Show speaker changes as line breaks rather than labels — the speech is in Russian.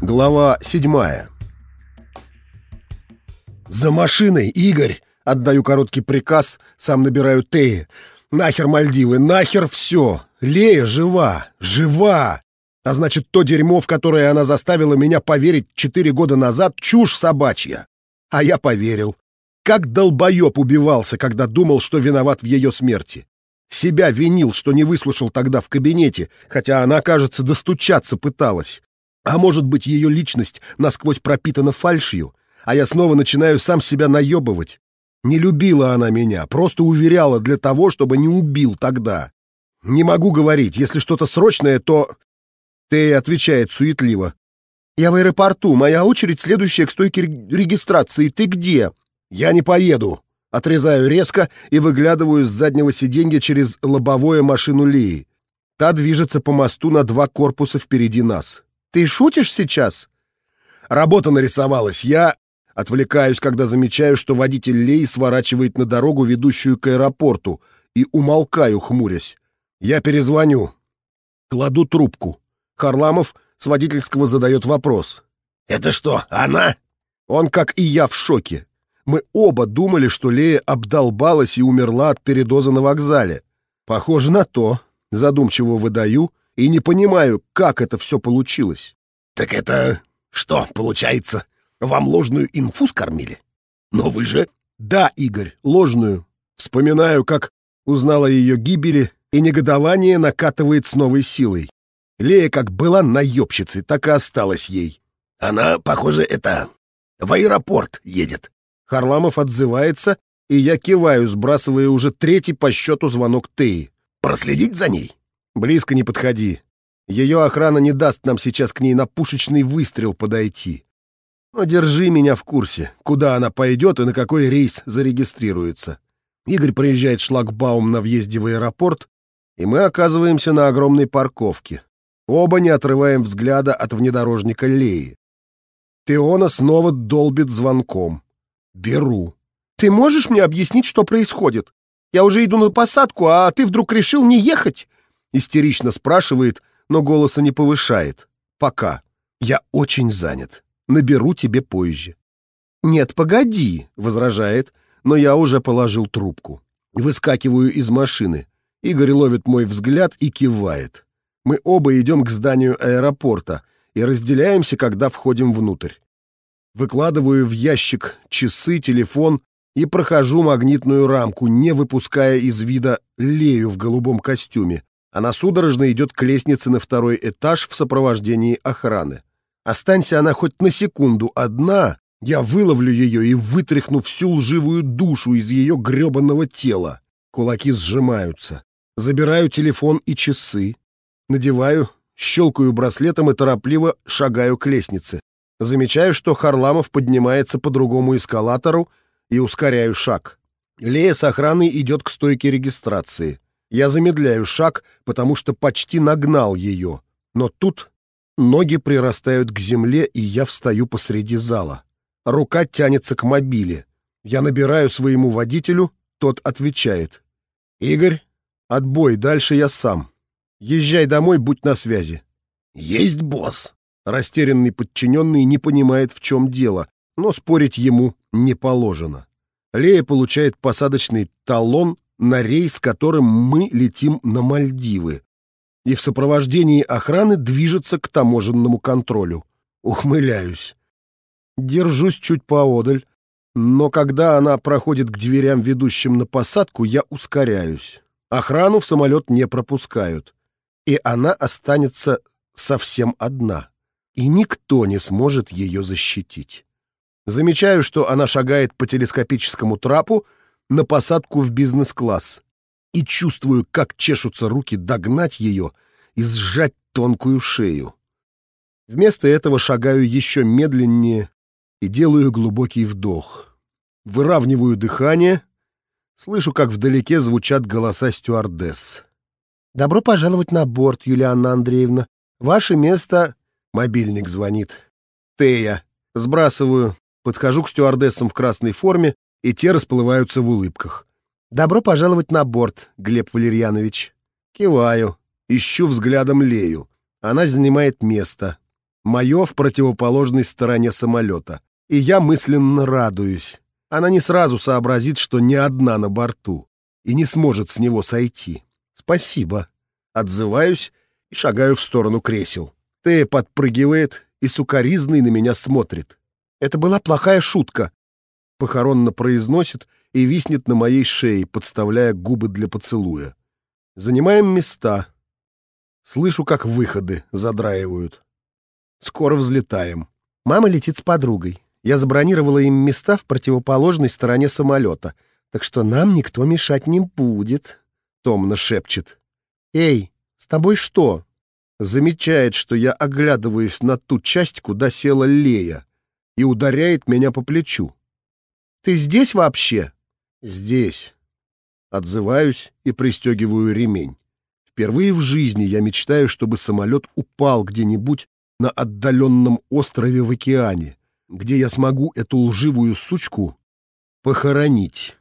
Глава седьмая. «За машиной, Игорь!» — отдаю короткий приказ, сам набираю Теи. «Нахер Мальдивы, нахер все! Лея жива! Жива! А значит, то дерьмо, в которое она заставила меня поверить четыре года назад, чушь собачья. А я поверил. Как долбоеб убивался, когда думал, что виноват в ее смерти. Себя винил, что не выслушал тогда в кабинете, хотя она, кажется, достучаться пыталась. А может быть, ее личность насквозь пропитана фальшью, а я снова начинаю сам себя наебывать. Не любила она меня, просто уверяла для того, чтобы не убил тогда. Не могу говорить, если что-то срочное, то... Ты отвечает суетливо. «Я в аэропорту, моя очередь следующая к стойке регистрации. Ты где?» «Я не поеду», Отрезаю резко и выглядываю с заднего сиденья через лобовое машину Лии. Та движется по мосту на два корпуса впереди нас. «Ты шутишь сейчас?» Работа нарисовалась. Я отвлекаюсь, когда замечаю, что водитель Леи сворачивает на дорогу, ведущую к аэропорту, и умолкаю, хмурясь. Я перезвоню. Кладу трубку. Харламов с водительского задает вопрос. «Это что, она?» Он, как и я, в шоке. Мы оба думали, что Лея обдолбалась и умерла от передоза на вокзале. Похоже на то. Задумчиво выдаю и не понимаю, как это все получилось.
«Так это что, получается, вам ложную инфу скормили? Но вы же...»
«Да, Игорь, ложную. Вспоминаю, как узнала ее гибели, и негодование накатывает с новой силой. Лея как была наебщицей, так и осталась ей.
Она, похоже, это... в аэропорт едет.
Харламов отзывается, и я киваю, сбрасывая уже третий по счету звонок Теи.
«Проследить за ней?»
«Близко не подходи. Ее охрана не даст нам сейчас к ней на пушечный выстрел подойти. Но держи меня в курсе, куда она пойдет и на какой рейс зарегистрируется». Игорь проезжает шлагбаум на въезде в аэропорт, и мы оказываемся на огромной парковке. Оба не отрываем взгляда от внедорожника Леи. Теона снова долбит звонком. Беру. Ты можешь мне объяснить, что происходит? Я уже иду на посадку, а ты вдруг решил не ехать? Истерично спрашивает, но голоса не повышает. Пока. Я очень занят. Наберу тебе позже. Нет, погоди, возражает, но я уже положил трубку. Выскакиваю из машины. Игорь ловит мой взгляд и кивает. Мы оба идем к зданию аэропорта и разделяемся, когда входим внутрь. Выкладываю в ящик часы, телефон и прохожу магнитную рамку, не выпуская из вида Лею в голубом костюме. Она судорожно идет к лестнице на второй этаж в сопровождении охраны. Останься она хоть на секунду одна, я выловлю ее и вытряхну всю лживую душу из ее гребанного тела. Кулаки сжимаются. Забираю телефон и часы. Надеваю, щелкаю браслетом и торопливо шагаю к лестнице. Замечаю, что Харламов поднимается по другому эскалатору и ускоряю шаг. Лея с охраной идет к стойке регистрации. Я замедляю шаг, потому что почти нагнал ее. Но тут ноги прирастают к земле, и я встаю посреди зала. Рука тянется к мобиле. Я набираю своему водителю, тот отвечает. «Игорь, отбой, дальше я сам. Езжай домой, будь на связи».
«Есть босс»,
Растерянный подчиненный не понимает, в чем дело, но спорить ему не положено. Лея получает посадочный талон на рейс, которым мы летим на Мальдивы, и в сопровождении охраны движется к таможенному контролю. Ухмыляюсь. Держусь чуть поодаль, но когда она проходит к дверям, ведущим на посадку, я ускоряюсь. Охрану в самолет не пропускают, и она останется совсем одна и никто не сможет ее защитить. Замечаю, что она шагает по телескопическому трапу на посадку в бизнес-класс и чувствую, как чешутся руки догнать ее и сжать тонкую шею. Вместо этого шагаю еще медленнее и делаю глубокий вдох. Выравниваю дыхание, слышу, как вдалеке звучат голоса стюардесс. «Добро пожаловать на борт, Юлианна Андреевна. Ваше место Мобильник звонит. Тея. Сбрасываю. Подхожу к стюардессам в красной форме, и те расплываются в улыбках. «Добро пожаловать на борт, Глеб Валерьянович». Киваю. Ищу взглядом Лею. Она занимает место. Мое в противоположной стороне самолета. И я мысленно радуюсь. Она не сразу сообразит, что не одна на борту, и не сможет с него сойти. Спасибо. Отзываюсь и шагаю в сторону кресел. Тея подпрыгивает и сукоризный на меня смотрит. Это была плохая шутка. Похоронно произносит и виснет на моей шее, подставляя губы для поцелуя. Занимаем места. Слышу, как выходы задраивают. Скоро взлетаем. Мама летит с подругой. Я забронировала им места в противоположной стороне самолета, так что нам никто мешать не будет», — томно шепчет. «Эй, с тобой что?» Замечает, что я оглядываюсь на ту часть, куда села Лея, и ударяет меня по плечу. «Ты здесь вообще?» «Здесь». Отзываюсь и пристегиваю ремень. Впервые в жизни я мечтаю, чтобы самолет упал где-нибудь на отдаленном острове в океане, где я смогу эту лживую сучку похоронить.